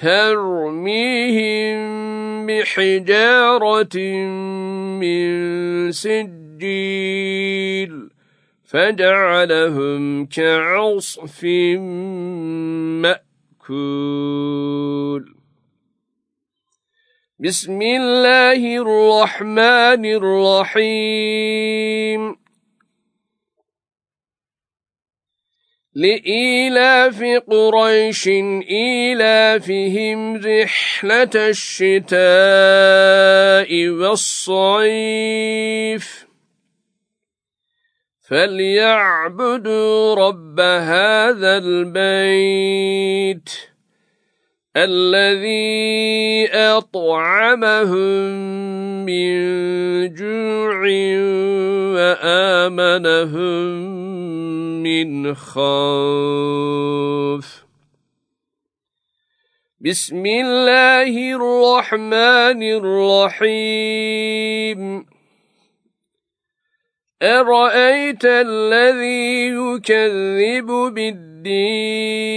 ترميهم بحجارة من سجيل فجعلهم كعصف مأكول. بسم الله الرحمن الرحيم. لإيلاف قريش إيلافهم رحلة الشتاء والصيف. فليعبدوا رب هذا البيت. الذي أطعمهم من جوع وآمنهم من خوف. بسم الله الرحمن الرحيم. أرأيت الذي يكذب بالدين؟